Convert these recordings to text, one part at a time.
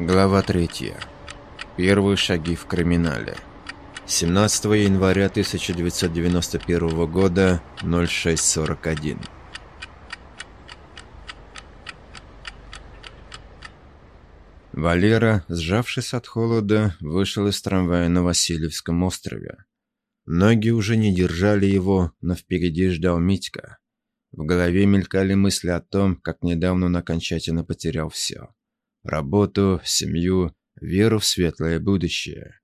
Глава 3. Первые шаги в криминале. 17 января 1991 года, 0641. Валера, сжавшись от холода, вышел из трамвая на Васильевском острове. Ноги уже не держали его, но впереди ждал Митька. В голове мелькали мысли о том, как недавно он окончательно потерял все работу, семью, веру в светлое будущее.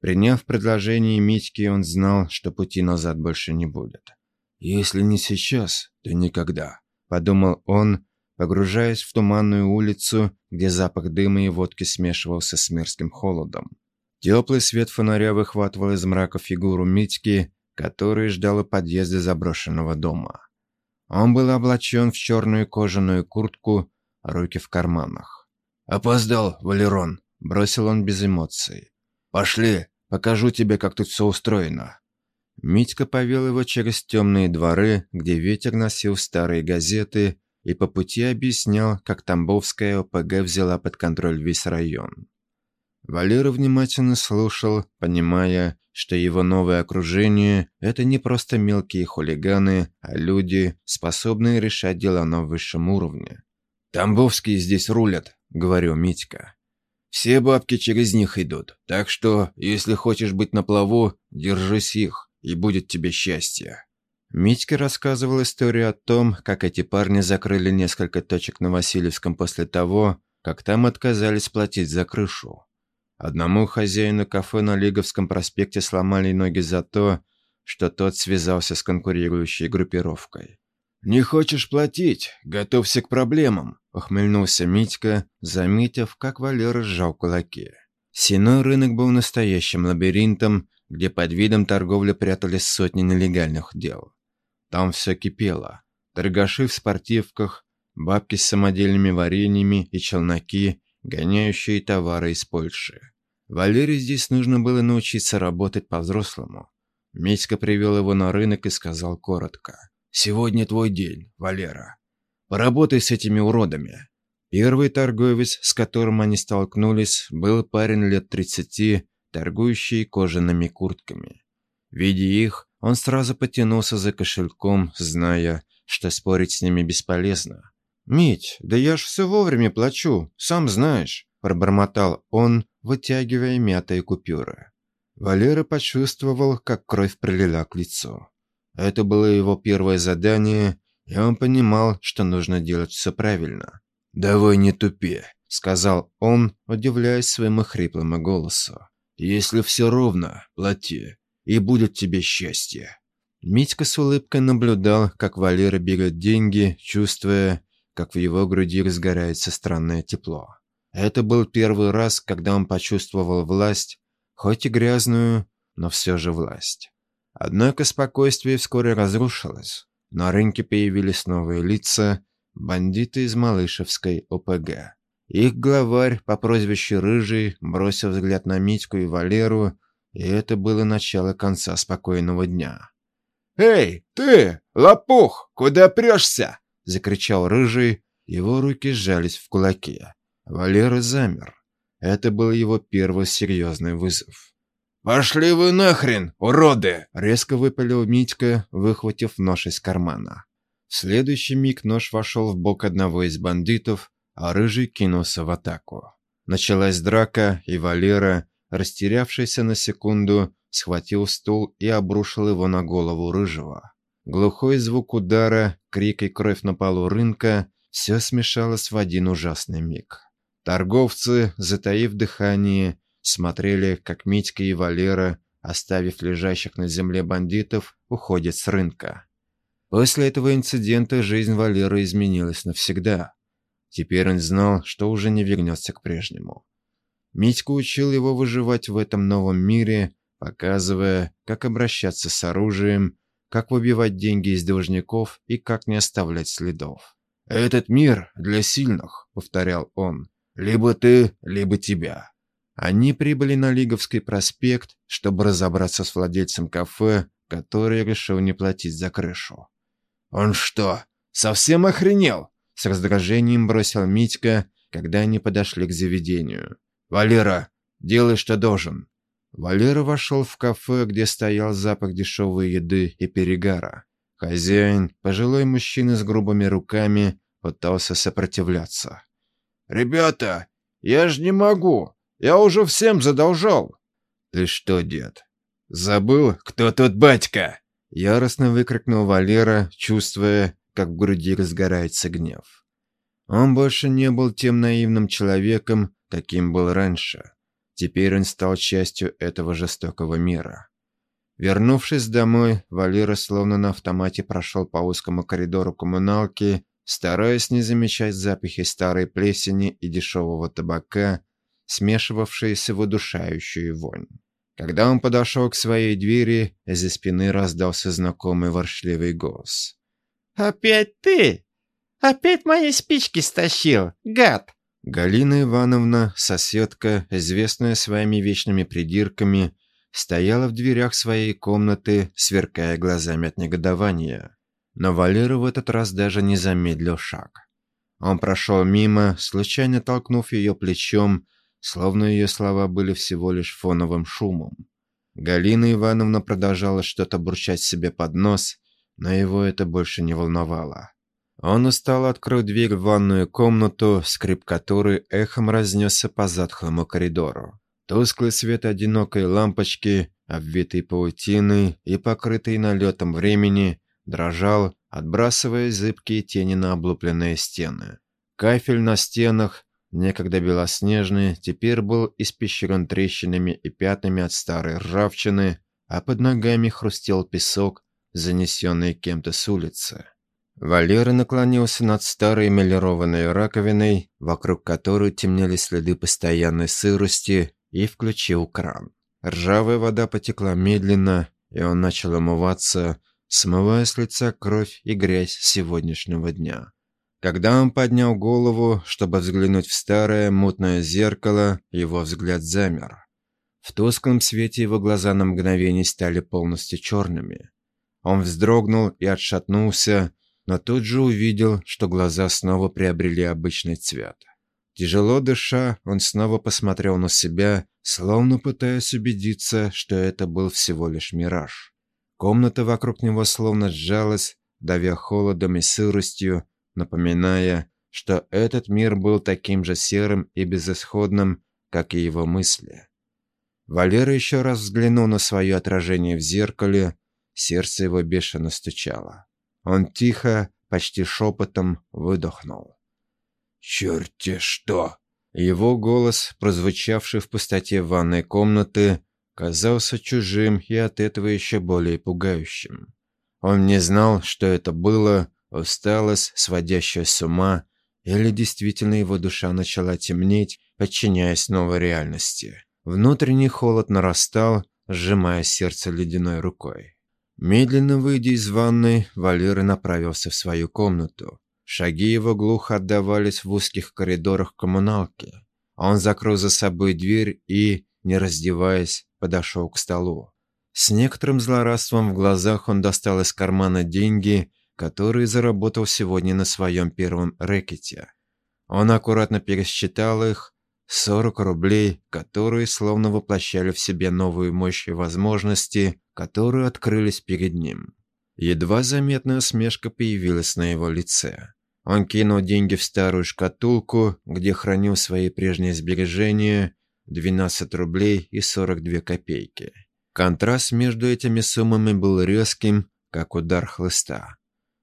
Приняв предложение Митьки, он знал, что пути назад больше не будет. «Если не сейчас, то никогда», — подумал он, погружаясь в туманную улицу, где запах дыма и водки смешивался с мерзким холодом. Теплый свет фонаря выхватывал из мрака фигуру Митьки, который ждал у подъезда заброшенного дома. Он был облачен в черную кожаную куртку, руки в карманах. «Опоздал, Валерон», — бросил он без эмоций. «Пошли, покажу тебе, как тут все устроено». Митька повел его через темные дворы, где ветер носил старые газеты, и по пути объяснял, как Тамбовская ОПГ взяла под контроль весь район. Валера внимательно слушал, понимая, что его новое окружение – это не просто мелкие хулиганы, а люди, способные решать дела на высшем уровне. «Тамбовские здесь рулят», — говорю Митька. «Все бабки через них идут, так что, если хочешь быть на плаву, держись их, и будет тебе счастье». Митька рассказывал историю о том, как эти парни закрыли несколько точек на Васильевском после того, как там отказались платить за крышу. Одному хозяину кафе на Лиговском проспекте сломали ноги за то, что тот связался с конкурирующей группировкой. «Не хочешь платить? Готовься к проблемам», — ухмыльнулся Митька, заметив, как Валера сжал кулаки. Синой рынок был настоящим лабиринтом, где под видом торговли прятались сотни нелегальных дел. Там все кипело. Торгаши в спортивках, бабки с самодельными вареньями и челноки, гоняющие товары из Польши. Валере здесь нужно было научиться работать по-взрослому. Митька привел его на рынок и сказал коротко. Сегодня твой день, Валера. Поработай с этими уродами. Первый торговец, с которым они столкнулись, был парень лет 30, торгующий кожаными куртками. Видя их, он сразу потянулся за кошельком, зная, что спорить с ними бесполезно. «Мить, да я ж все вовремя плачу, сам знаешь», – пробормотал он, вытягивая мятые купюры. Валера почувствовал, как кровь прилила к лицу. Это было его первое задание, и он понимал, что нужно делать все правильно. «Давай не тупи», — сказал он, удивляясь своему хриплому голосу. «Если все ровно, плати, и будет тебе счастье». Митька с улыбкой наблюдал, как Валера берет деньги, чувствуя, как в его груди разгорается странное тепло. Это был первый раз, когда он почувствовал власть, хоть и грязную, но все же власть. Однако спокойствие вскоре разрушилось. На рынке появились новые лица, бандиты из Малышевской ОПГ. Их главарь по прозвищу Рыжий бросил взгляд на Митьку и Валеру, и это было начало конца спокойного дня. «Эй, ты, лопух, куда прешься?» — закричал Рыжий. Его руки сжались в кулаки. Валера замер. Это был его первый серьезный вызов. «Пошли вы нахрен, уроды!» — резко выпалил Митька, выхватив нож из кармана. В следующий миг нож вошел в бок одного из бандитов, а Рыжий кинулся в атаку. Началась драка, и Валера, растерявшийся на секунду, схватил стул и обрушил его на голову Рыжего. Глухой звук удара, крик и кровь на полу рынка — все смешалось в один ужасный миг. Торговцы, затаив дыхание, смотрели, как Митька и Валера, оставив лежащих на земле бандитов, уходят с рынка. После этого инцидента жизнь Валеры изменилась навсегда. Теперь он знал, что уже не вернется к прежнему. Митька учил его выживать в этом новом мире, показывая, как обращаться с оружием, как выбивать деньги из должников и как не оставлять следов. «Этот мир для сильных», — повторял он. «Либо ты, либо тебя. Они прибыли на Лиговский проспект, чтобы разобраться с владельцем кафе, который решил не платить за крышу. «Он что, совсем охренел?» С раздражением бросил Митька когда они подошли к заведению. «Валера, делай, что должен!» Валера вошел в кафе, где стоял запах дешевой еды и перегара. Хозяин, пожилой мужчина с грубыми руками, пытался сопротивляться. «Ребята, я же не могу! Я уже всем задолжал!» «Ты что, дед, забыл, кто тут батька?» Яростно выкрикнул Валера, чувствуя, как в груди разгорается гнев. Он больше не был тем наивным человеком, каким был раньше. Теперь он стал частью этого жестокого мира. Вернувшись домой, Валера словно на автомате прошел по узкому коридору коммуналки, стараясь не замечать запахи старой плесени и дешевого табака, смешивавшиеся в удушающую вонь. Когда он подошел к своей двери, из-за спины раздался знакомый воршливый голос. «Опять ты? Опять мои спички стащил, гад!» Галина Ивановна, соседка, известная своими вечными придирками, стояла в дверях своей комнаты, сверкая глазами от негодования. Но Валера в этот раз даже не замедлил шаг. Он прошел мимо, случайно толкнув ее плечом, словно ее слова были всего лишь фоновым шумом. Галина Ивановна продолжала что-то бурчать себе под нос, но его это больше не волновало. Он устал открыл дверь в ванную комнату, скрип которой эхом разнесся по затхлому коридору. Тусклый свет одинокой лампочки, обвитый паутиной и покрытый налетом времени, дрожал, отбрасывая зыбкие тени на облупленные стены. Кафель на стенах, некогда белоснежный, теперь был испещрен трещинами и пятнами от старой ржавчины, а под ногами хрустел песок, занесенный кем-то с улицы. Валера наклонился над старой эмалированной раковиной, вокруг которой темнели следы постоянной сырости, и включил кран. Ржавая вода потекла медленно, и он начал омываться, смывая с лица кровь и грязь сегодняшнего дня. Когда он поднял голову, чтобы взглянуть в старое мутное зеркало, его взгляд замер. В тусклом свете его глаза на мгновение стали полностью черными. Он вздрогнул и отшатнулся, но тут же увидел, что глаза снова приобрели обычный цвет. Тяжело дыша, он снова посмотрел на себя, словно пытаясь убедиться, что это был всего лишь мираж. Комната вокруг него словно сжалась, давя холодом и сыростью, напоминая, что этот мир был таким же серым и безысходным, как и его мысли. Валера еще раз взглянул на свое отражение в зеркале, сердце его бешено стучало. Он тихо, почти шепотом выдохнул. «Черти что!» Его голос, прозвучавший в пустоте ванной комнаты, казался чужим и от этого еще более пугающим. Он не знал, что это было, усталость, сводящая с ума, или действительно его душа начала темнеть, подчиняясь новой реальности. Внутренний холод нарастал, сжимая сердце ледяной рукой. Медленно выйдя из ванной, Валера направился в свою комнату. Шаги его глухо отдавались в узких коридорах коммуналки. Он закрыл за собой дверь и, не раздеваясь, подошел к столу. С некоторым злорадством в глазах он достал из кармана деньги, которые заработал сегодня на своем первом рэкете. Он аккуратно пересчитал их, 40 рублей, которые словно воплощали в себе новую мощь и возможности, которые открылись перед ним. Едва заметная усмешка появилась на его лице. Он кинул деньги в старую шкатулку, где хранил свои прежние сбережения, 12 рублей и 42 копейки. Контраст между этими суммами был резким, как удар хлыста.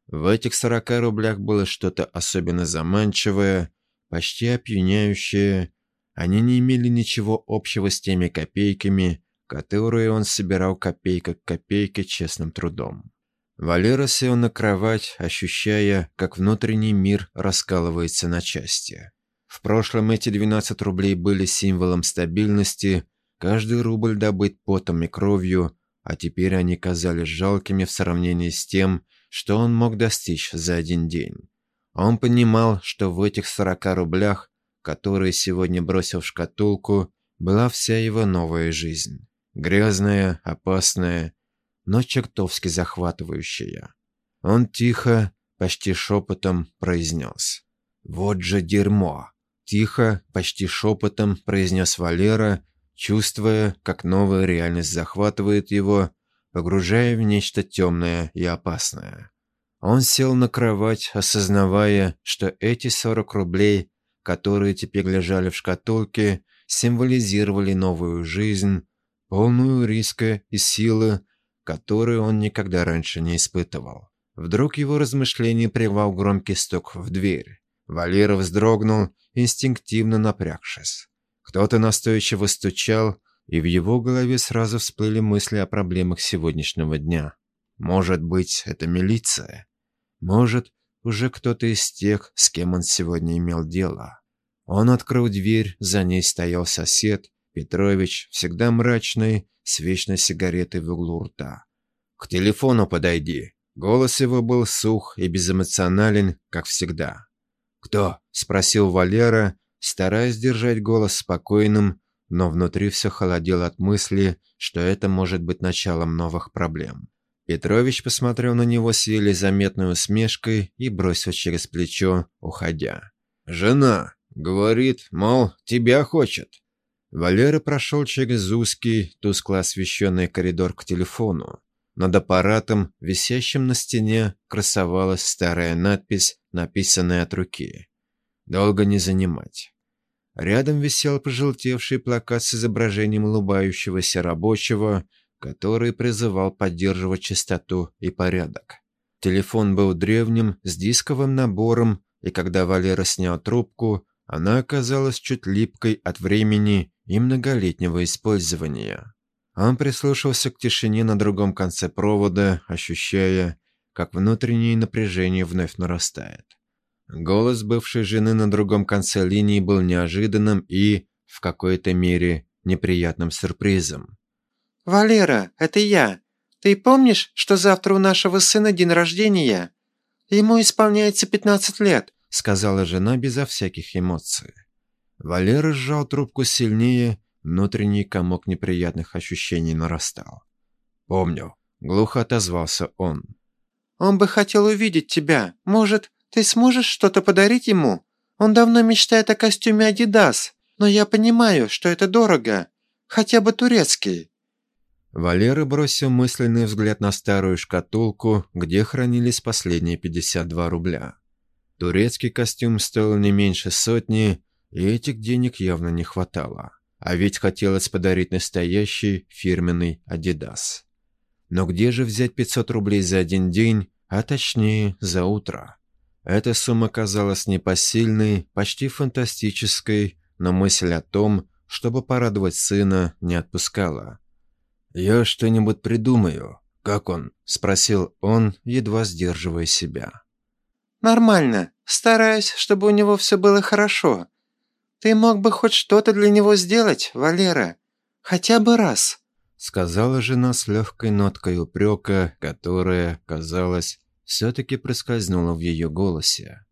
В этих 40 рублях было что-то особенно заманчивое, почти опьяняющее. Они не имели ничего общего с теми копейками, которые он собирал копейка к копейке честным трудом. Валера сел на кровать, ощущая, как внутренний мир раскалывается на части. В прошлом эти 12 рублей были символом стабильности, каждый рубль добыт потом и кровью, а теперь они казались жалкими в сравнении с тем, что он мог достичь за один день. Он понимал, что в этих 40 рублях, которые сегодня бросил в шкатулку, была вся его новая жизнь. Грязная, опасная, но чертовски захватывающая. Он тихо, почти шепотом произнес. «Вот же дерьмо! Тихо, почти шепотом произнес Валера, чувствуя, как новая реальность захватывает его, погружая в нечто темное и опасное. Он сел на кровать, осознавая, что эти 40 рублей, которые теперь лежали в шкатулке, символизировали новую жизнь, полную риска и силы, которую он никогда раньше не испытывал. Вдруг его размышление прервал громкий стук в дверь. Валера вздрогнул, инстинктивно напрягшись. Кто-то настойчиво стучал, и в его голове сразу всплыли мысли о проблемах сегодняшнего дня. Может быть, это милиция? Может, уже кто-то из тех, с кем он сегодня имел дело? Он открыл дверь, за ней стоял сосед, Петрович, всегда мрачный, с вечной сигаретой в углу рта. «К телефону подойди». Голос его был сух и безэмоционален, как всегда. «Кто?» – спросил Валера, стараясь держать голос спокойным, но внутри все холодело от мысли, что это может быть началом новых проблем. Петрович посмотрел на него с еле заметной усмешкой и бросил через плечо, уходя. «Жена!» — говорит, мол, тебя хочет. Валера прошел через узкий, тускло освещенный коридор к телефону. Над аппаратом, висящим на стене, красовалась старая надпись, написанная от руки. «Долго не занимать». Рядом висел пожелтевший плакат с изображением улыбающегося рабочего, который призывал поддерживать чистоту и порядок. Телефон был древним, с дисковым набором, и когда Валера снял трубку, она оказалась чуть липкой от времени и многолетнего использования. Он прислушался к тишине на другом конце провода, ощущая, как внутреннее напряжение вновь нарастает. Голос бывшей жены на другом конце линии был неожиданным и, в какой-то мере, неприятным сюрпризом. «Валера, это я. Ты помнишь, что завтра у нашего сына день рождения? Ему исполняется 15 лет», — сказала жена безо всяких эмоций. Валера сжал трубку сильнее Внутренний комок неприятных ощущений нарастал. «Помню», — глухо отозвался он. «Он бы хотел увидеть тебя. Может, ты сможешь что-то подарить ему? Он давно мечтает о костюме Adidas, но я понимаю, что это дорого. Хотя бы турецкий». Валера бросил мысленный взгляд на старую шкатулку, где хранились последние 52 рубля. Турецкий костюм стоил не меньше сотни, и этих денег явно не хватало. А ведь хотелось подарить настоящий фирменный Adidas. Но где же взять 500 рублей за один день, а точнее за утро? Эта сумма казалась непосильной, почти фантастической, но мысль о том, чтобы порадовать сына, не отпускала. «Я что-нибудь придумаю. Как он?» – спросил он, едва сдерживая себя. «Нормально. Стараюсь, чтобы у него все было хорошо. «Ты мог бы хоть что-то для него сделать, Валера? Хотя бы раз», — сказала жена с легкой ноткой упрека, которая, казалось, все-таки проскользнула в ее голосе.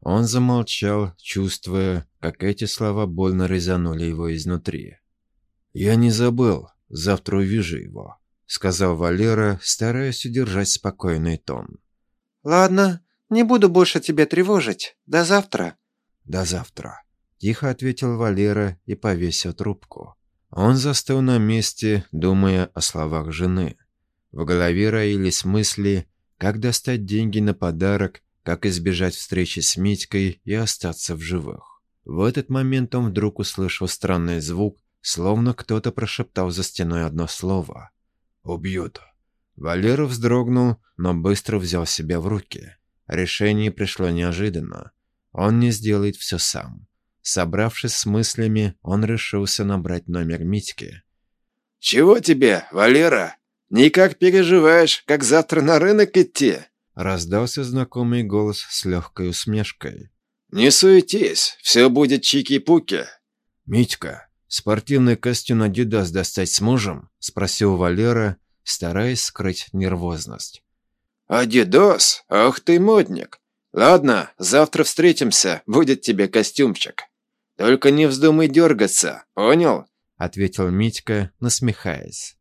Он замолчал, чувствуя, как эти слова больно резанули его изнутри. «Я не забыл, завтра увижу его», — сказал Валера, стараясь удержать спокойный тон. «Ладно, не буду больше тебя тревожить. До завтра». «До завтра». Тихо ответил Валера и повесил трубку. Он застыл на месте, думая о словах жены. В голове роились мысли, как достать деньги на подарок, как избежать встречи с Митькой и остаться в живых. В этот момент он вдруг услышал странный звук, словно кто-то прошептал за стеной одно слово. «Убьют». Валера вздрогнул, но быстро взял себя в руки. Решение пришло неожиданно. Он не сделает все сам. Собравшись с мыслями, он решился набрать номер Митьки. «Чего тебе, Валера? Никак переживаешь, как завтра на рынок идти?» Раздался знакомый голос с легкой усмешкой. «Не суетись, все будет чики-пуки». «Митька, спортивный костюм Адидас достать сможем?» – спросил Валера, стараясь скрыть нервозность. «Адидас? Ах ты модник! Ладно, завтра встретимся, будет тебе костюмчик». Только не вздумай дергаться, понял?» — ответил Митька, насмехаясь.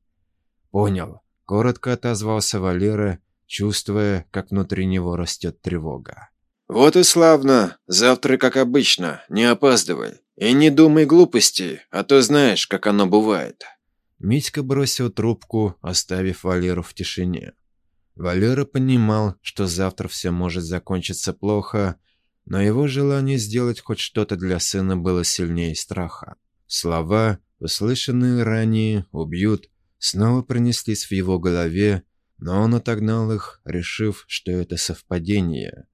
«Понял», — коротко отозвался Валера, чувствуя, как внутри него растет тревога. «Вот и славно. Завтра, как обычно, не опаздывай. И не думай глупостей, а то знаешь, как оно бывает». Митька бросил трубку, оставив Валеру в тишине. Валера понимал, что завтра все может закончиться плохо, но его желание сделать хоть что-то для сына было сильнее страха. Слова, услышанные ранее, убьют, снова пронеслись в его голове, но он отогнал их, решив, что это совпадение.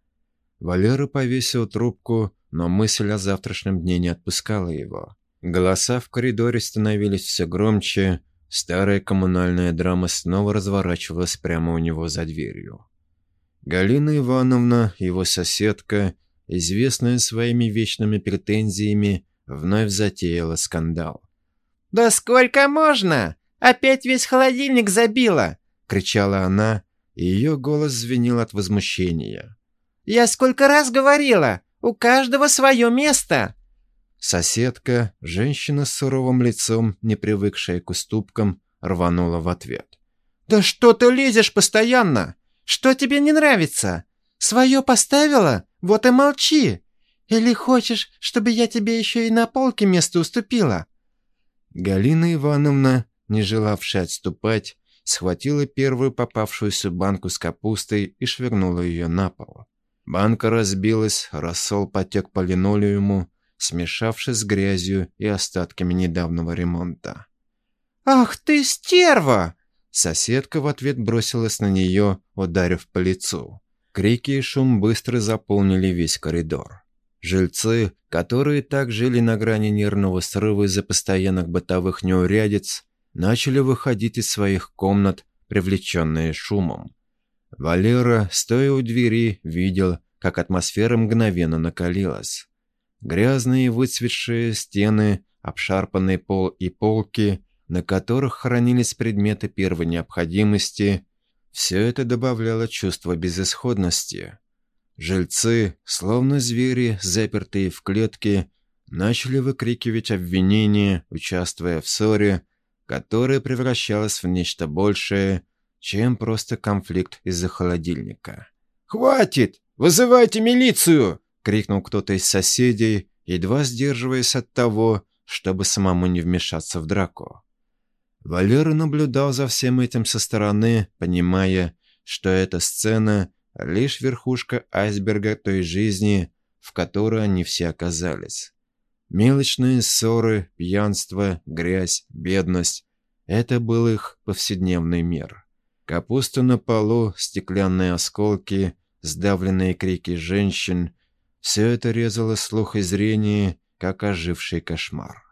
Валера повесил трубку, но мысль о завтрашнем дне не отпускала его. Голоса в коридоре становились все громче, старая коммунальная драма снова разворачивалась прямо у него за дверью. Галина Ивановна, его соседка, известная своими вечными претензиями, вновь затеяла скандал. «Да сколько можно? Опять весь холодильник забила!» — кричала она, и ее голос звенел от возмущения. Я сколько раз говорила, у каждого свое место!» Соседка, женщина с суровым лицом, не привыкшая к уступкам, рванула в ответ. «Да что ты лезешь постоянно? Что тебе не нравится? Свое поставила? Вот и молчи! Или хочешь, чтобы я тебе еще и на полке место уступила?» Галина Ивановна, не желавшая отступать, схватила первую попавшуюся банку с капустой и швырнула ее на пол. Банка разбилась, рассол потек по линолеуму, смешавшись с грязью и остатками недавнего ремонта. «Ах ты, стерва!» Соседка в ответ бросилась на нее, ударив по лицу. Крики и шум быстро заполнили весь коридор. Жильцы, которые так жили на грани нервного срыва из-за постоянных бытовых неурядиц, начали выходить из своих комнат, привлеченные шумом. Валера, стоя у двери, видел, как атмосфера мгновенно накалилась. Грязные выцветшие стены, обшарпанный пол и полки, на которых хранились предметы первой необходимости, все это добавляло чувство безысходности. Жильцы, словно звери, запертые в клетке, начали выкрикивать обвинения, участвуя в ссоре, которая превращалась в нечто большее – чем просто конфликт из-за холодильника. «Хватит! Вызывайте милицию!» — крикнул кто-то из соседей, едва сдерживаясь от того, чтобы самому не вмешаться в драку. Валера наблюдал за всем этим со стороны, понимая, что эта сцена — лишь верхушка айсберга той жизни, в которой они все оказались. Мелочные ссоры, пьянство, грязь, бедность — это был их повседневный мир. Капуста на полу, стеклянные осколки, сдавленные крики женщин — все это резало слух и зрение, как оживший кошмар.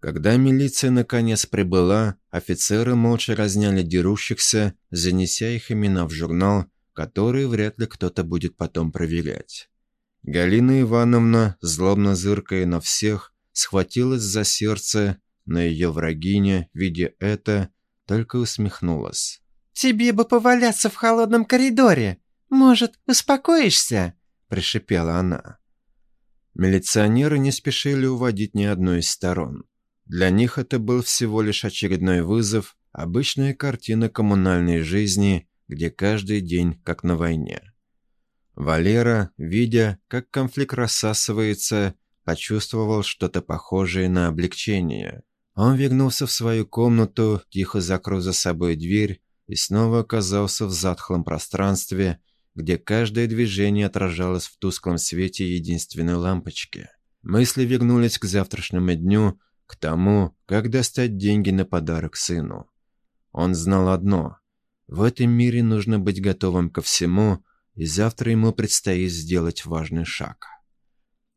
Когда милиция наконец прибыла, офицеры молча разняли дерущихся, занеся их имена в журнал, который вряд ли кто-то будет потом проверять. Галина Ивановна, злобно зыркая на всех, схватилась за сердце, но ее врагиня, видя это, только усмехнулась. «Тебе бы поваляться в холодном коридоре. Может, успокоишься?» – пришипела она. Милиционеры не спешили уводить ни одну из сторон. Для них это был всего лишь очередной вызов, обычная картина коммунальной жизни, где каждый день как на войне. Валера, видя, как конфликт рассасывается, почувствовал что-то похожее на облегчение. Он вернулся в свою комнату, тихо закрыл за собой дверь и снова оказался в затхлом пространстве, где каждое движение отражалось в тусклом свете единственной лампочки. Мысли вернулись к завтрашнему дню, к тому, как достать деньги на подарок сыну. Он знал одно – в этом мире нужно быть готовым ко всему, и завтра ему предстоит сделать важный шаг.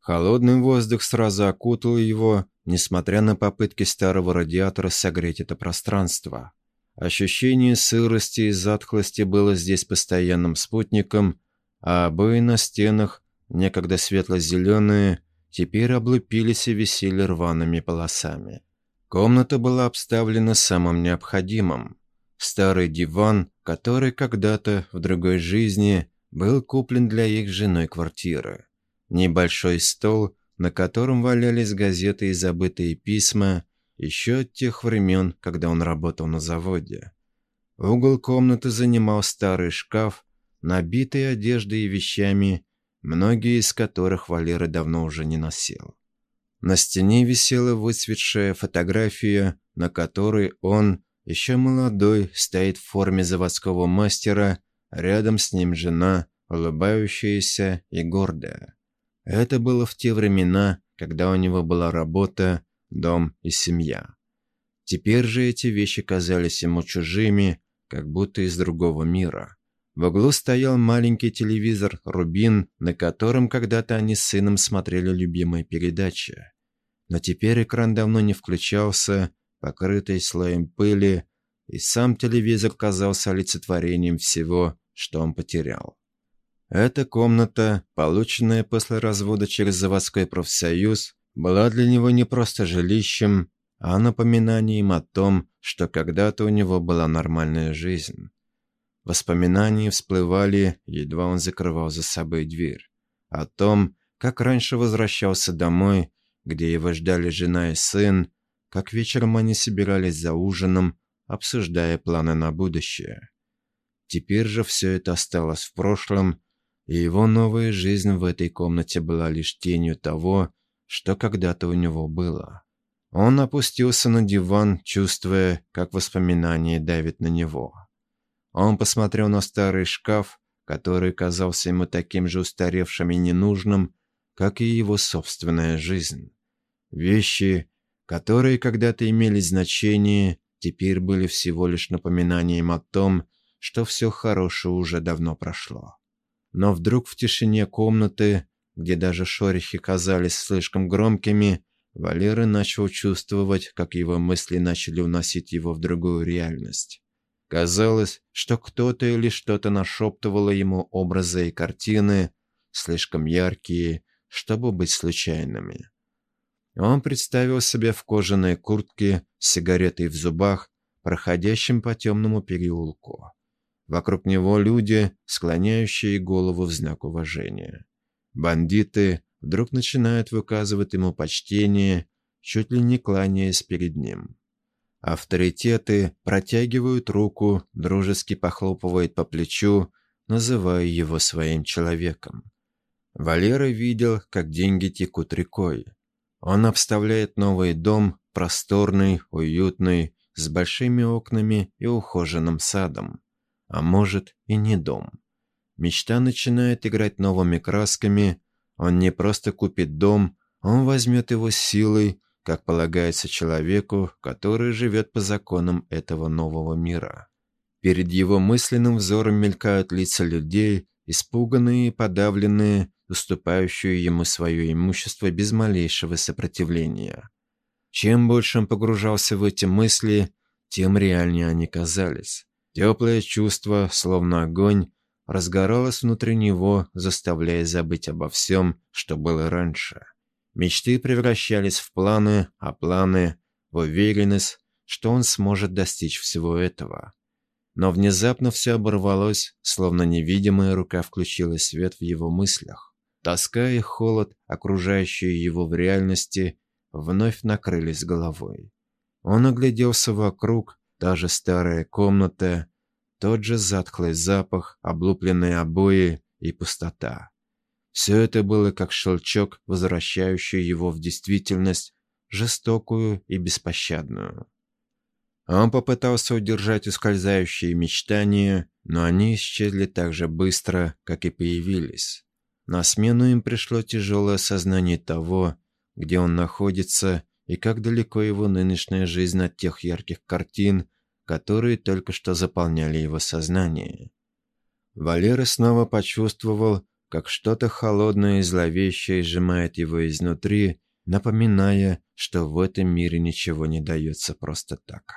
Холодный воздух сразу окутал его, несмотря на попытки старого радиатора согреть это пространство. Ощущение сырости и затхлости было здесь постоянным спутником, а обои на стенах, некогда светло-зеленые, теперь облупились и висели рваными полосами. Комната была обставлена самым необходимым. Старый диван, который когда-то в другой жизни был куплен для их женой квартиры. Небольшой стол, на котором валялись газеты и забытые письма, еще от тех времен, когда он работал на заводе. Угол комнаты занимал старый шкаф, набитый одеждой и вещами, многие из которых Валера давно уже не носил. На стене висела выцветшая фотография, на которой он, еще молодой, стоит в форме заводского мастера, рядом с ним жена, улыбающаяся и гордая. Это было в те времена, когда у него была работа, дом и семья. Теперь же эти вещи казались ему чужими, как будто из другого мира. В углу стоял маленький телевизор «Рубин», на котором когда-то они с сыном смотрели любимые передачи. Но теперь экран давно не включался, покрытый слоем пыли, и сам телевизор казался олицетворением всего, что он потерял. Эта комната, полученная после развода через заводской профсоюз, была для него не просто жилищем, а напоминанием о том, что когда-то у него была нормальная жизнь. Воспоминания всплывали, едва он закрывал за собой дверь. О том, как раньше возвращался домой, где его ждали жена и сын, как вечером они собирались за ужином, обсуждая планы на будущее. Теперь же все это осталось в прошлом, и его новая жизнь в этой комнате была лишь тенью того, что когда-то у него было. Он опустился на диван, чувствуя, как воспоминания давят на него. Он посмотрел на старый шкаф, который казался ему таким же устаревшим и ненужным, как и его собственная жизнь. Вещи, которые когда-то имели значение, теперь были всего лишь напоминанием о том, что все хорошее уже давно прошло. Но вдруг в тишине комнаты, где даже шорохи казались слишком громкими, Валера начал чувствовать, как его мысли начали уносить его в другую реальность. Казалось, что кто-то или что-то нашептывало ему образы и картины, слишком яркие, чтобы быть случайными. Он представил себя в кожаной куртке с сигаретой в зубах, проходящим по темному переулку. Вокруг него люди, склоняющие голову в знак уважения. Бандиты, вдруг начинают выказывать ему почтение, чуть ли не кланяясь перед ним. Авторитеты протягивают руку, дружески похлопывают по плечу, называя его своим человеком. Валера видел, как деньги текут рекой. Он обставляет новый дом, просторный, уютный, с большими окнами и ухоженным садом. А может и не дом. Мечта начинает играть новыми красками, он не просто купит дом, он возьмет его силой, как полагается человеку, который живет по законам этого нового мира. Перед его мысленным взором мелькают лица людей, испуганные и подавленные, уступающие ему свое имущество без малейшего сопротивления. Чем больше он погружался в эти мысли, тем реальнее они казались. Теплое чувство, словно огонь, разгоралась внутри него, заставляя забыть обо всем, что было раньше. Мечты превращались в планы, а планы — в уверенность, что он сможет достичь всего этого. Но внезапно все оборвалось, словно невидимая рука включила свет в его мыслях. Тоска и холод, окружающие его в реальности, вновь накрылись головой. Он огляделся вокруг, даже старая комната, тот же затхлый запах, облупленные обои и пустота. Все это было как щелчок, возвращающий его в действительность, жестокую и беспощадную. Он попытался удержать ускользающие мечтания, но они исчезли так же быстро, как и появились. На смену им пришло тяжелое осознание того, где он находится и как далеко его нынешняя жизнь от тех ярких картин, которые только что заполняли его сознание. Валера снова почувствовал, как что-то холодное и зловещее сжимает его изнутри, напоминая, что в этом мире ничего не дается просто так.